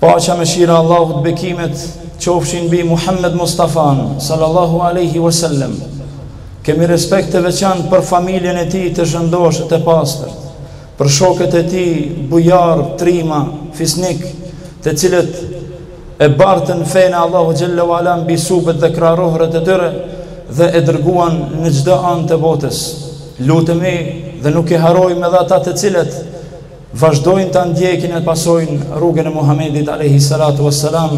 Paqja, mëshira e Allahut, bekimet qofshin mbi Muhammed Mustafan sallallahu alaihi wasallam. Kemi respekt të veçantë për familjen e tij të shëndoshë të pastër, për shokët e tij bujar, trima, fisnikë, të cilët e bartën fenë e Allahut xhalla wala mbi supet dhe kraharorët e tyre dhe e dërguan në çdo anë të botës. Lutemi dhe nuk i harrojmë edhe ata të cilët vazhdojnë ta ndjekin e pasojnë rrugën e Muhamedit alejhi salatu ves selam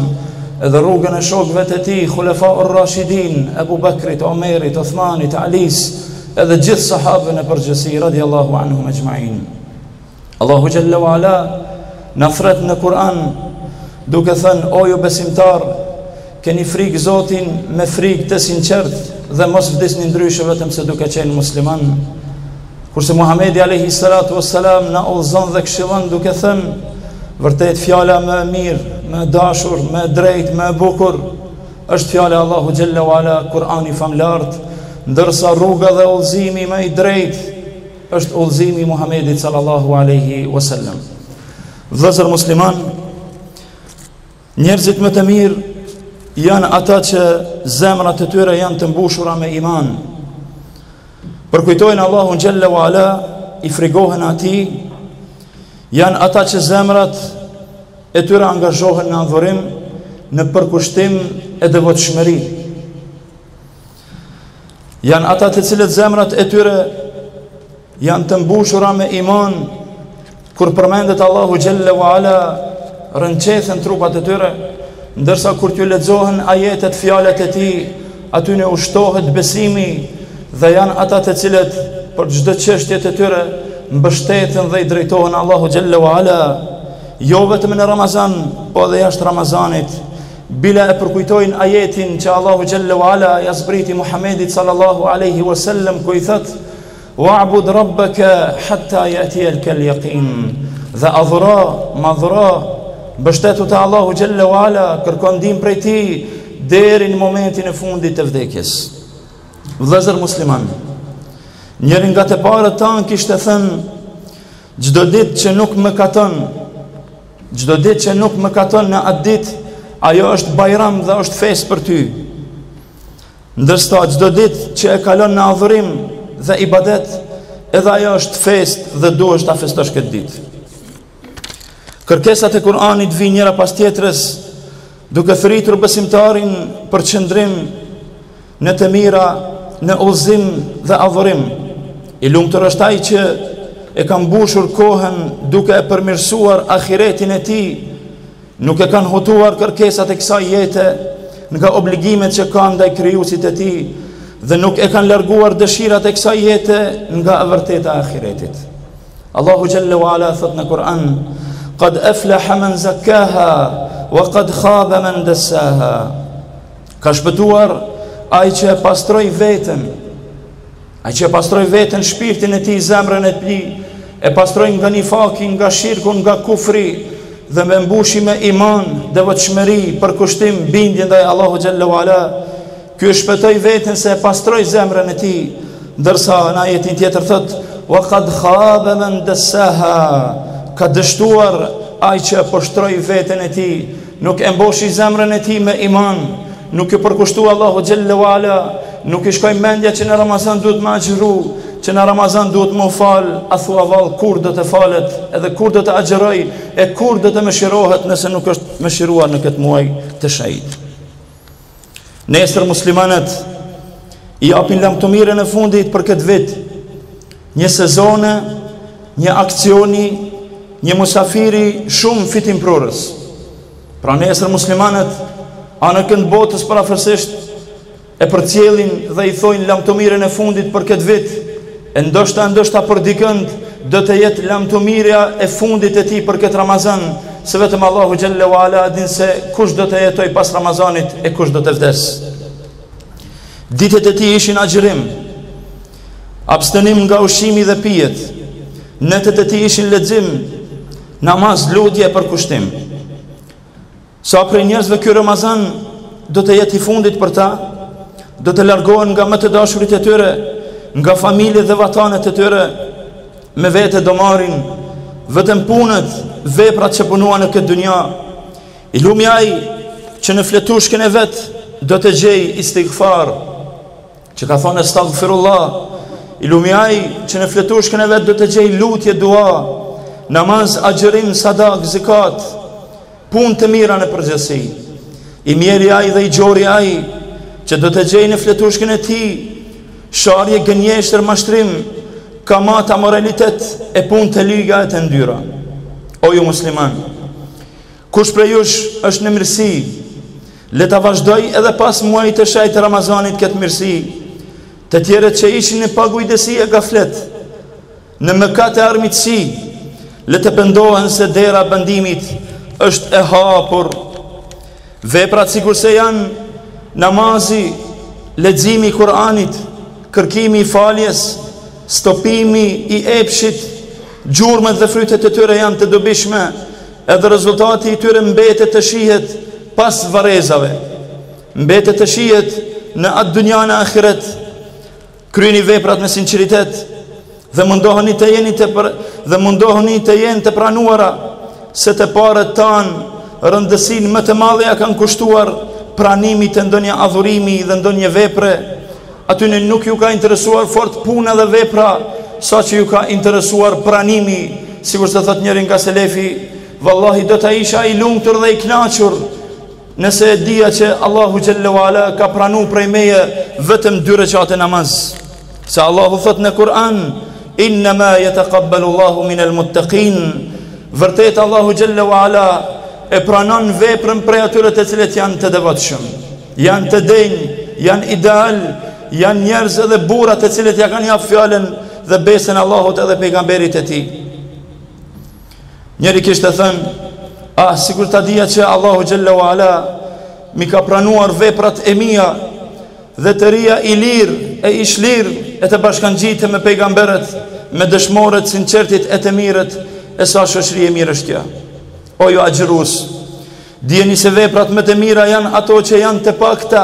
edhe rrugën e shokëve të tij Khulefa ur Rashidin, Ebu Bekrit, Omerit, Uthmanit, Alis edhe gjithë sahabëve në përgjithësi radiallahu anhum exhmain. Allahu xhalla wala na thërret në Kur'an duke thënë o ju besimtarë Keni frikë Zotin me frikë të sinqertë dhe mos vdisni ndryshe vetëm se duke qenë muslimanë. Kurse Muhamedi alayhi salatu wassalam na udhëzon dhe këshillon duke thënë, vërtet fjala më e mirë, më e dashur, më e drejtë, më e bukur është fjala e Allahut xhalla wala, Kur'ani famëlartë, ndërsa rruga dhe udhëzimi më i drejtë është udhëzimi i Muhamedit sallallahu alaihi wasallam. Vëllezër muslimanë, Njerëzit më të mirë janë ata që zemrat e tyre janë të mbushura me iman. Përkujtojnë Allahun xhalla wala, i frikohen atij, janë ata që zemrat e tyre angazhohen në adhurim, në përkushtim e devotshmëri. Janë ata të cilët zemrat e tyre janë të mbushura me iman, kur përmendet Allahu xhalla wala, rënqethen trupat e tyre, ndërsa kur t'ju lexohen ajetet fjalët e tij, atyre u shtohet besimi, dhe janë ata të cilët për çdo çështje të tyre, mbështeten dhe i drejtohen Allahut xhalla wala, jo vetëm në Ramazan, po edhe jashtë Ramazanit, Bile e përkujtojnë ajetin që Allahu xhalla u ala ia zbriti Muhamedit sallallahu alaihi wasallam ku i thotë wa'bud rabbaka hatta ya'tiyaka al-yaqin. Dhe adhuro, madhëro, mbështetu te Allahu xhalla u ala, kërko ndihmë prej tij deri në momentin e fundit të vdekjes. Vëllezër muslimanë, njëri nga të parët tanë kishte thënë çdo ditë që nuk mëkaton Çdo ditë që nuk mëkaton në atë ditë, ajo është bajram dhe është festë për ty. Ndërsa çdo ditë që e kalon në adhurim dhe ibadet, edhe ajo është festë dhe duhesh ta festosh këtë ditë. Kërkesat e Kur'anit vijnë njëra pas tjetrës, duke thirrur besimtarin për qëndrim Në të mira, në udhëzim dhe adhurim. I lumtur është ai që e ka mbushur kohën duke e përmirësuar ahiretin e tij, nuk e kanë hutuar kërkesat e kësaj jete nga obligimet që ka ndaj krijuesit të tij dhe nuk e kanë larguar dëshirat e kësaj jete nga e vërteta e ahiretit. Allahu xhelle ue ala thotë në Kur'an: "Qad aflaha man zakkaha wa qad khaba man dassaha." Ka shpëtuar ai që e pastroi veten. Ai që e pastroi veten, shpirtin e tij, zemrën e tij, e pastroi nga nifaki, nga shirku, nga kufri dhe e mbushi me iman, devotshmëri, përkushtim, bindje ndaj Allahu xhelle ue ala. Ky e shpëtoi veten se e pastroi zemrën e tij, ndërsa në ajetin tjetër thotë: "Wa qad khaba man dassaha." Ka dështuar ai që e poshtroi veten e tij Nuk e mbushi zemrën e tij me iman, nuk iu përkushtu Allahu xhelle ue ala, nuk i shkoi mendja që në Ramazan duhet me agjëru, që në Ramazan duhet me u falë, a thua vallë kur do të falet, edhe kur do të agjërojë, e kur do të mëshirohet nëse nuk është mëshiruar në këtë muaj të shenjtë. Nesër muslimanët i japin lamtumirën e fundit për këtë vit. Një sezone, një aksioni, një musafiri shumë fitimprurës. Pra nesër muslimanët anekënd botës përafërsisht e përcjellin dhe i thojnë lamtumirën e fundit për këtë vit. E ndoshta, ndoshta për dikënd do të jetë lamtumirja e fundit e tij për këtë Ramazan, se vetëm Allahu xhelle ue ala e din se kush do të jetojë pas Ramazanit e kush do të vdesë. Ditët e tij ishin agjërim, abstenim nga ushqimi dhe pijet. Netët e tij ishin lexim, namaz, lutje e përkushtim. Sa prej njerëzve ky Ramazan do të jetë i fundit për ta? Do të largohen nga më të dashurit e tyre, nga familjet dhe vatanet e tyre. Me vete do marrin vetëm punët, veprat që punuan në këtë dynja. I lumi ai që në fletushkën e vet do të gjejë istigfar, që ka thonë estagfirullah. I lumi ai që në fletushkën e vet do të gjejë lutje, dua, namaz, agjërim, sadakë, zekat. Punë të mira në përgjithësi. I mjeri ai dhe i gjori ai, që do të gjejë në fletushkën e tij, sharje, gënjeshtër, mashtrim, kamatë, amoralitet, e punë të liga e të ndyra. O ju muslimanë! Kush prej jush është në mirësi, le ta vazhdojë edhe pas muajit të shenjtë të Ramazanit këtë mirësi, të tjerët që ishin në pakujdesi e gaflet, Në mëkat e armiqësi, le të pendohen se dera e pendimit është e hapur. Veprat sikurse janë namazi, leximi i Kur'anit, kërkimi i faljes, stopimi i epshit, gjurmët dhe frytet e tyre janë të dobishme, edhe rezultati i tyre mbetet të shihet pas varrezave. Mbetet të shihet në atë dynja në ahiret. Kryeni veprat me sinqeritet dhe mundohuni të jeni të për, dhe mundohuni të jenë të pranuara se të parët tanë rëndësinë më të madhe ia kanë kushtuar pranimit të ndonjë adhurimi dhe ndonjë vepre atyne nuk ju ka interesuar fort puna dhe vepra saqë ju ka interesuar pranimi sikurse thotë njëri nga selefi vallahi do të isha i lumtur dhe i kënaqur Nëse e dija që Allahu xhelle ue ala ka pranu prej meje vetëm dy rekate namaz, se Allahu thotë në Kur'an, inna ma yataqabbalu Allahu min al-muttaqin. Vërtet Allahu xhelle ue ala e pranon veprën prej atyre të cilët janë të devotshëm, janë të denjë, janë ideal, janë njerëz edhe burra të cilët ia kanë jap fjalën dhe besën Allahut edhe pejgamberit të tij. Njëri kishte thënë, ah, sikur ta dija që Allahu xhelle ue ala m'i ka pranuar veprat e mia dhe të rrija i lirë e i shlirë e të bashkëngjitem me pejgamberët, me dëshmorët, sinqertit e të mirët e sa shoqëri e mirë është kjo. O ju agjërus, dijeni se veprat më të mira janë ato që janë të pakta,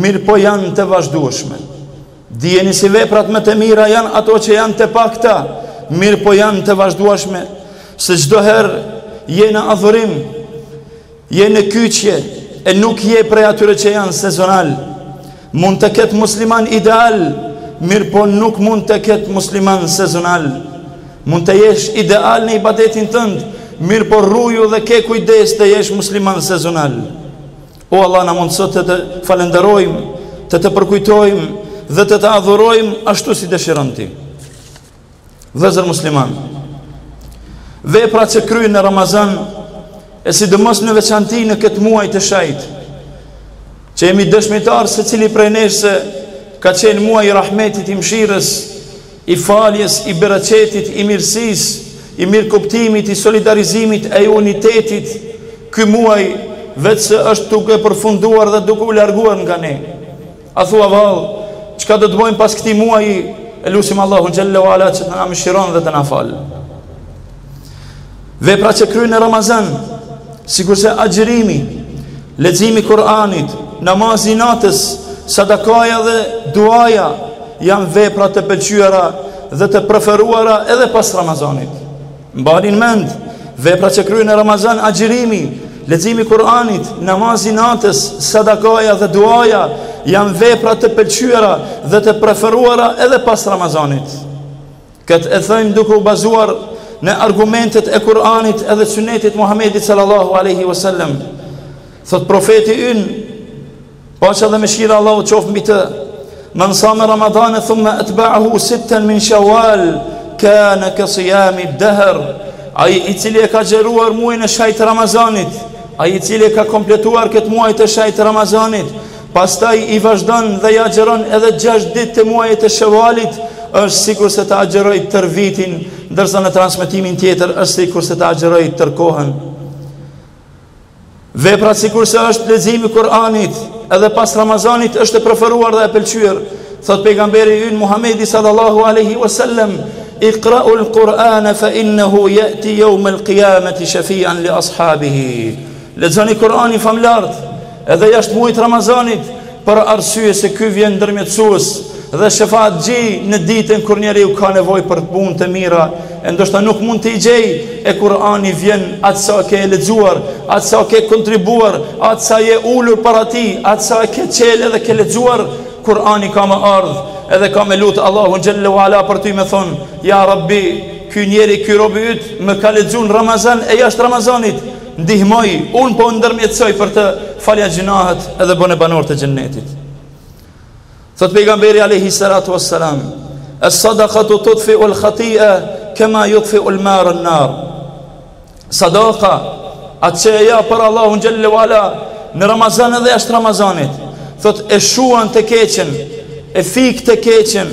mirëpo janë të vazhdueshme. Dijeni se veprat më të mira janë ato që janë të pakta, mirëpo janë të vazhdueshme, se çdo herë je në adhurim, je në kyçje e nuk je prej atyre që janë sezonal. Mund të ketë musliman ideal, mirëpo nuk mund të ketë musliman sezonal. Mund të jesh ideal në ibadetin tënd, mirëpo ruju dhe ke kujdes të jesh musliman sezonal. O Allah na mundëso të të falenderojmë, të të përkujtojmë dhe të të adhurojmë ashtu si dëshiron ti. Vëllezër musliman, vepra që kryhen në Ramazan, e sidomos në veçanti në këtë muaj të shejtë, që jemi dëshmitarë secili prej nesh se ka qenë muaj i rahmetit i mshirës, I faljes, i bereqetit, i mirësisë, i mirëkuptimit, i solidarizimit e i unitetit, ky muaj veçse është duke përfunduar dhe duke u larguar nga ne. A thua vallë, çka do të bojmë pas këtij muaji? E lusim Allahun xhelle ue ala që të na mëshiron dhe të na fal. Vepra që kryhen në Ramazan, sikurse agjërimi, leximi i Kur'anit, namazi natës, sadakaja dhe duaja, janë vepra të pëlqyera dhe të preferuara edhe pas Ramazanit. Mbani në mend, vepra që kryhen në Ramazan, agjërimi, leximi i Kur'anit, namazi natës, sadakaja dhe duaja, janë vepra të pëlqyera dhe të preferuara edhe pas Ramazanit. Këtë e thojmë duke u bazuar në argumentet e Kur'anit edhe Sunetit Muhammedit sallallahu alaihi wasallam. Thot profeti ynë, paqja dhe mëshira e Allahut qoftë mbi të, Man sama Ramadanin thumma atba'ahu sittan min Shawwal kana ka siyami ad-dahr. Ai i cili e ka agjëruar muajin e shejtë Ramazanit, ai i cili e ka kompletuar këtë muaj të shejtë Ramazanit, Pastaj i vazhdon dhe i agjëron edhe gjashtë ditë të muajit të Shevalit, është sikurse të agjëroi tërë vitin, ndërsa në transmetimin tjetër është sikurse të agjëroi tërë kohën. Vepra sikurse është leximi i Kur'anit, edhe pas Ramazanit është e preferuar dhe e pëlqyer. Thot pejgamberi ynë Muhamedi sallallahu alaihi wasallam, "Iqra'ul Qur'ana fa innahu ya'ti yawm al-qiyamati shafi'an li ashabihi." Lexoni Kur'anin famlartë edhe jashtë muajit të Ramazanit, për arsye se ky vjen ndërmjetësues dhe shefaatçi në ditën kur njeriu ka nevojë për punë të mira e ndoshta nuk mund t'i gjejë, e Kur'ani vjen aq sa ke lexuar, aq sa ke kontribuar, aq sa je ulur para tij, aq sa ke çelë edhe ke lexuar, Kur'ani ka me ardhë edhe ka me lutë Allahun xhelle u ala për ty me thonë, ja Rabbi, ky njeri, ky robi yt më ka lexu në Ramazan e jashtë Ramazanit, Ndihmoje, unë po ndërmjetësoj për të falja gjynahet edhe bëne banor të xhennetit. Thot pejgamberi Alehi Salatu e Salam, es-sadakatu tutfi'ul khatia, kema jutfi'ul ma'un-nar. Sadaka, atë që e jep për Allahun xhelle u ala, në Ramazan edhe jashtë Ramazanit, thot e shuan të keqen, e fik të keqen,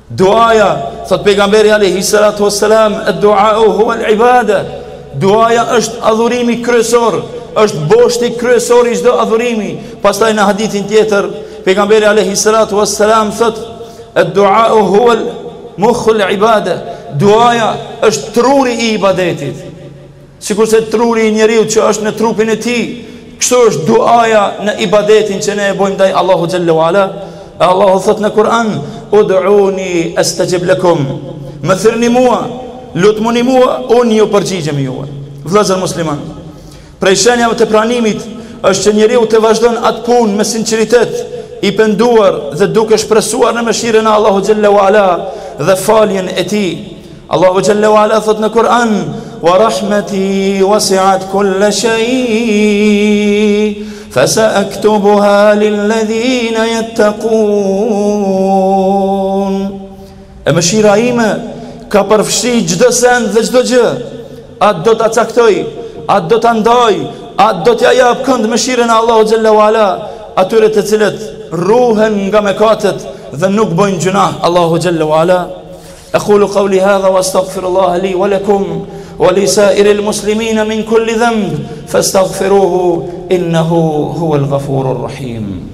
Duaja, thot pejgamberi alejhi salatu wassalam, "Ad-du'a'u huwa al-ibada." Duaja është adhurimi kryesor, është boshti kryesor i çdo adhurimi. Pastaj në hadithin tjetër, pejgamberi alejhi salatu wassalam thot, "Ad-du'a'u huwa mukhu al-ibada." Duaja është truri i ibadetit. Sikurse truri i njeriut që është në trupin e tij, kështu është duaja në ibadetin që ne e bëjmë ndaj Allahut xhalla uala. E Allahu thot në Kur'an, "Ud'uni astajib lakum." Më thirrni mua, lutmuni mua, unë ju përgjigjem juve. Vëllezër musliman, prej shenjave të pranimit është që njeriu të vazhdon atë punë me sinqeritet, i penduar dhe duke shpresuar në mëshirën e Allahut xhalla uala dhe faljen e tij. Allahu xhalla wala thot në Kur'an, "Wa rahmati wasi'at kull shay, fa sa'aktubuha lil ladhina yattaqun." E mëshira ime ka përfshi çdo send dhe çdo gjë. Atë do ta caktoj, atë do ta ndaj, atë do t'ja jap kon mëshirën e Allahut xhalla wala, atyre të cilët ruhen nga mëkatet dhe nuk bojnë gjunah Allahu xhalla wala. اقول قولي هذا واستغفر الله لي ولكم ولسائر المسلمين من كل ذنب فاستغفروه انه هو الغفور الرحيم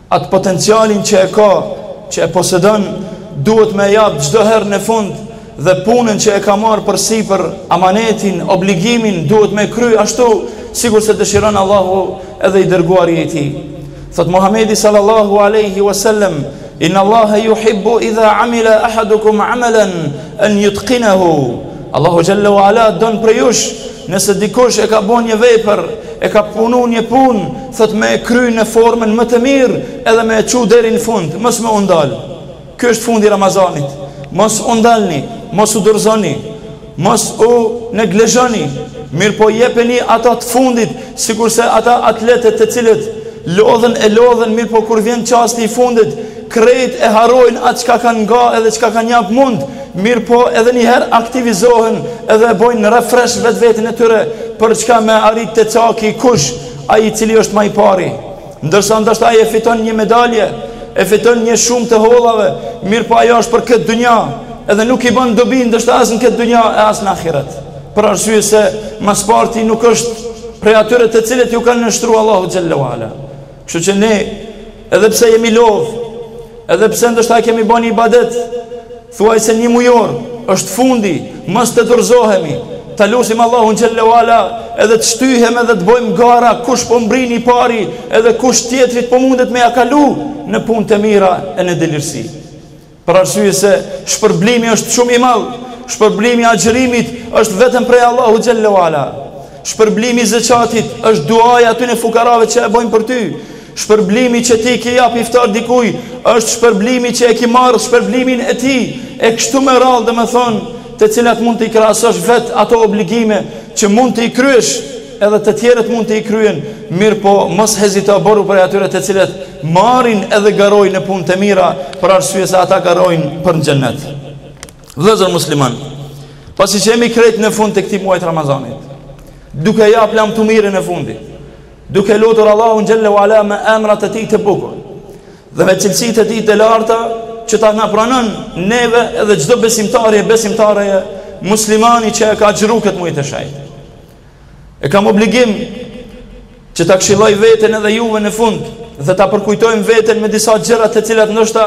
Atë potencialin që e ka, që e posedon, duhet me e jap çdo herë në fund dhe punën që e ka marrë përsipër, amanetin, obligimin, duhet me e kry ashtu, sikurse dëshiron Allahu edhe i Dërguari i Tij. Thotë Muhamedi sallallahu alejhi ue sellem, Inna Allahe juhibbu idha amila ahadukum amalan an yutqinahu. Allahu xhalla ue ala don prej jush Nëse dikush e ka bon një vepër, e ka punu një punë, thotë me e kry në formën më të mirë, edhe me e çu deri në fund, mos me u ndal. Ky është fundi i Ramazanit. Mos u ndalni, mos u dorëzoni, mos u neglizhoni, mirëpo jepeni ata të fundit, sikurse ata atletët të cilët, lodhen e lodhen, mirëpo kur vjen çasti i fundit, krejt e harrojnë atë çka kanë nga edhe çka kanë jap mund, mirëpo edhe një herë aktivizohen edhe e bojnë refresh vetvetin e tyre për çka me arrit te caki kush ai i cili është ma i pari ndërsa ndoshta ai e fiton një medalje e fiton një shumë të hollave mirëpo ajo është për këtë dynja edhe nuk i bon dobi ndoshta as në këtë dynja e as në ahiret për arsye se ma s'parti nuk është prej atyre të cilët ju kanë nënshtru Allahu xhalla uala Kështu që ne, edhe pse jemi lodh, edhe pse ndoshta kemi bon ibadet, thuajse një mujor është fundi, mos të dorëzohemi, ta lusim Allahun xhelle wala, edhe të shtyhem edhe të bojmë gara kush po mbrin i pari edhe kush tjetrit po mundet me ja kalu në punë të mira e në delirësi. Për arsye se shpërblimi është shumë i madh, shpërblimi i agjërimit është vetëm prej Allahut xhalla wala. Shpërblimi i zeqatit është duaja atyre fukarave që e bojnë për ty. Shpërblimi që ti ke jap iftar dikujt është shpërblimi që e ke marr shpërblimin e tij e kështu me radhë domethënë të cilat mund të i krahasosh vetë ato obligime që mund të i kryesh Edhe të tjerët mund të i kryejnë, mirëpo mos hezito boru prej atyre të cilët marrin edhe garojnë në punë të mira, për arsye se ata garojnë për në xhennet. Vëllezër muslimanë, pasi që jemi krejt në fund të këtij muajit të Ramazanit, duke jap lamtumirën e fundit, duke lutur Allahun xhallahu ala me emrat e tij të bukur dhe me cilësitë e tij të larta që ta na pranon neve edhe çdo besimtari e besimtareje, muslimani që e ka agjëru këtë muaj të shejtë. E kam obligim që ta këshilloj veten edhe juve në fund dhe ta përkujtojmë veten me disa gjëra të cilat ndoshta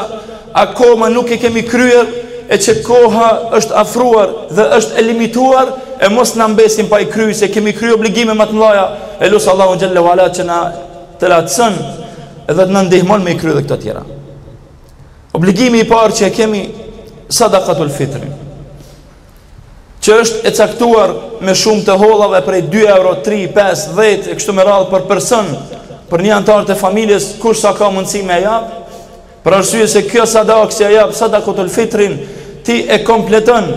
akoma nuk i kemi kryer e që koha është afruar dhe është e limituar e mos na mbesin pa i kryer se kemi kryer obligime më të mëdha e lus Allahun xhelle ve ala që na të lehtëson edhe të na ndihmon me i kryer këto tjera obligimi i parë që e kemi sadakatul fitrin që është e caktuar me shumë të hollave prej dy euro, tri, pesë, dhjetë e kështu me radhë për person, për një anëtar të familjes, kush sa ka mundësi me e jap, për arsye se kjo sadakë si e jap sadakatul fitrin, ti e kompleton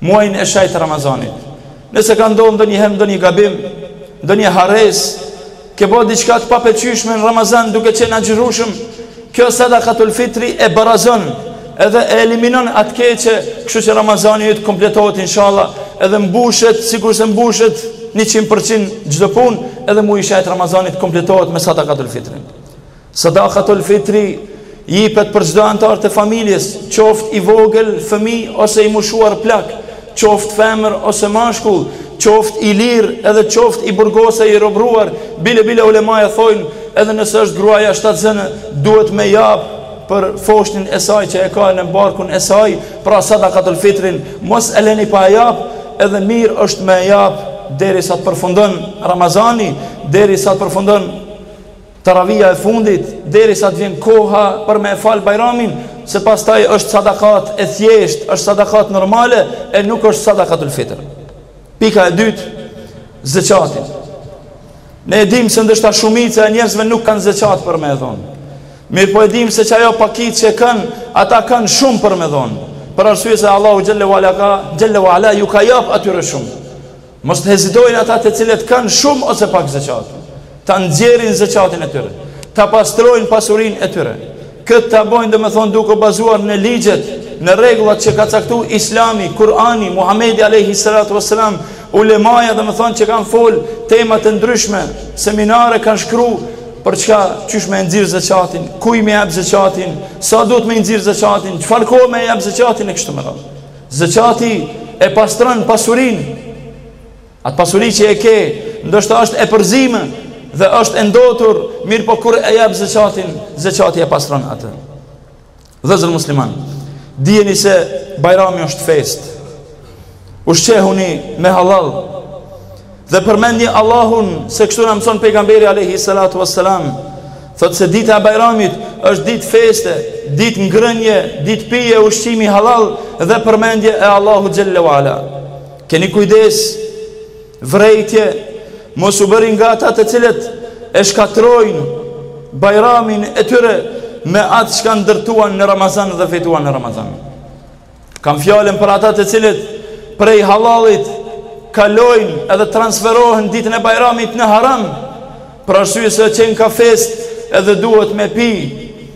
muajin e shenjtë të Ramazanit. Nëse ka ndodhur ndonjëherë ndonjë gabim, ndonjë harresë, Ke ba diçka të papelqyshme në Ramazan duke qenë agjërushëm, kjo sadakatul fitri e barazon edhe e eliminon atë keqe, kështu që Ramazani yt kompletohet inshallah edhe mbushet sikurse mbushet njëqind përqind çdo punë, edhe muaji i shejtë i Ramazanit kompletohet me sadakatul fitrin. Sadakatul Fitri jipet për çdo anëtar të familjes, qoftë i vogël, fëmijë ose i moshuar plak, qoftë femër ose mashkull, qoftë i lirë edhe qoftë i burgosur e i robëruar, bile bile ulemaja thojnë edhe nëse është gruaja shtatzënë duhet me jap për foshnjën e saj që e ka në barkun e saj, pra Sadakatul Fitrin mos e leni pa e jap, edhe mirë është me e jap derisa të përfundon Ramazani, derisa të përfundon. Taravija e fundit, derisa të vjen koha për me e falë Bajramin, se pastaj është sadakat e thjeshtë, është sadakat normale, e nuk është sadakatul fitër. Pika e dytë, zeqatin. Ne e dimë se ndoshta shumica e njerëzve nuk kanë zeqat për me e dhonë. Mirëpo e dimë se ajo pakicë që kanë, ata kanë shumë për me dhonë. Për arsye se Allahu xhelle ve ala ka, xhelle ve ala ju ka jap atyre shumë. Mos të hezitojnë ata të cilët kanë shumë ose pak zeqat, ta nxjerrin zeqatin e tyre, ta pastrojnë pasurinë e tyre. Këtë ta bojnë domethonë duke u bazuar në ligjet, në rregullat që ka caktu islami, kurani, Muhamedi alejhi salatu ve selam, ulemaja domethonë që kanë fol temat e ndryshme, seminare kanë shkru, për çka qysh me e nxjerr zeqatin, kujt me jap zeqatin, sa duhet me nxjerr zeqatin, çfarë kohe me jap zeqatin e kështu me radhë. Zeqati e pastron pasurinë. Atë pasuri që e ke, ndoshta është e përzieme dhe është e ndotur, mirëpo kur e jap zeqatin, zeqati e pastron atë. Vëllezër musliman, dijeni se Bajrami është festë. Ushqehuni me hallall. Dhe përmendni Allahun, se kështu na mëson pejgamberi alejhi salatu wassalam, thotë se dita e Bajramit është ditë feste, ditë ngrënie, ditë pije ushqimi hallall dhe përmendje e Allahut xhelle wala. Keni kujdes, vërejtje, mos u bëni nga ata të cilët e shkatërrojnë Bajramin e tyre me atë që kanë ndërtuan në Ramazan dhe fituan në Ramazan. Kam fjalën për ata të cilët prej halallit kalojnë edhe transferohen ditën e Bajramit në haram, për arsye se qenka festë edhe duhet me pi,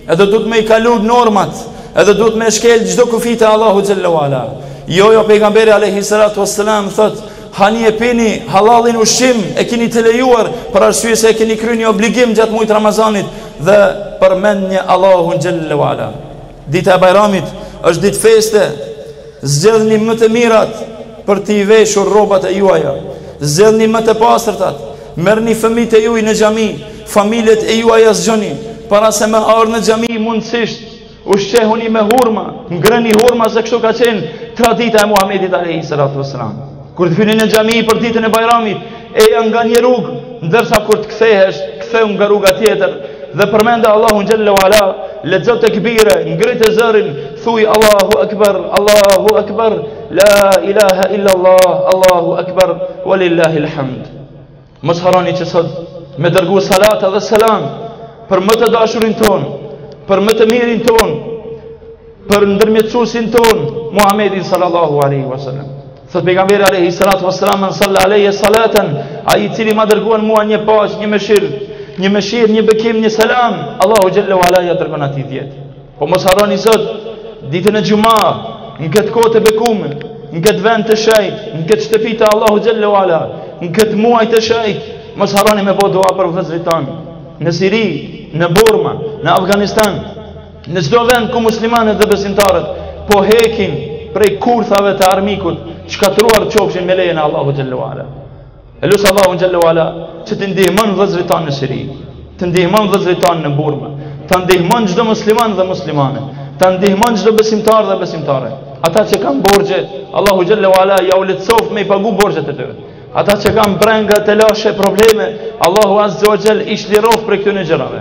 edhe duhet me i kalu normat, edhe duhet me shkel çdo kufi të Allahu xhalla wala. Jo, jo pejgamberi alayhi salatu wassalam thotë, hani e pini hallallin ushqim, e keni të lejuar për arsye se e keni kry një obligim gjatë muajit të Ramazanit dhe përmendni Allahun xhalla wala. Dita e Bajramit është ditë feste. Zgjedhni më të mirat për t'i veshur rrobat e juaja. Zgjedhni më të pastërtat. Merrni fëmijët e juaj në xhami, familjet e juaja zgjoni. Para se me ardhë në xhami, mundësisht ushqehuni me hurma, ngrëni hurma se kështu ka qenë tradita e Muhamedit alayhi salatu wasalam. Kur të vini në xhami për ditën e Bajramit, eja nga një rrugë, ndërsa kur të kthehesh, kthehu nga rruga tjetër dhe përmende Allahun xhalla wala, lexo tekbire, ngrite zërin, thuaj Allahu akbar, Allahu akbar, la ilaha illa Allah, Allahu akbar, walillahil hamd. Mos harroni që sot me dërgu salat dhe selam për më të dashurin tonë, për më të mirin tonë, për ndërmjetësuesin tonë, Muhammedin sallallahu alaihi wasallam. Thotë pejgamberi alaihi salatu wasallam man salla alajja salatan, ai i cili ma dërgon mua një paqë, një mëshirë, një mëshirë, një bekim, një selam, Allahu xhallahu ala ia dërgon atij dhjetë. Po mos harroni sot ditën e xhuma, në këtë kohë të bekume, në këtë vend të shejt, në këtë shtëpi të Allahu xhallahu ala, në këtë muaj të shejt, mos harroni me bo dua për vëllezërit tanë në Siri, në Burma, në Afganistan, në çdo vend ku muslimanët dhe besimtarët po hekin prej kurthave të armikut, shkatërruar qofshin me lejen e Allahu xhallahu ala. E lus Allahun xhalla wala që t'i ndihmon vllezërit tanë në Siri, t'i ndihmon vllezërit tanë në Burma, ta ndihmon çdo musliman dhe muslimane, ta ndihmon çdo besimtar dhe besimtare. Ata që kanë borxhe, Allahu xhalla wala jau lehtësoftë me i pagu borxhet e tyre. Ata që kanë brenga, telashe, probleme, Allahu Azze ue Xhel i çliroftë prej këtyne gjërave.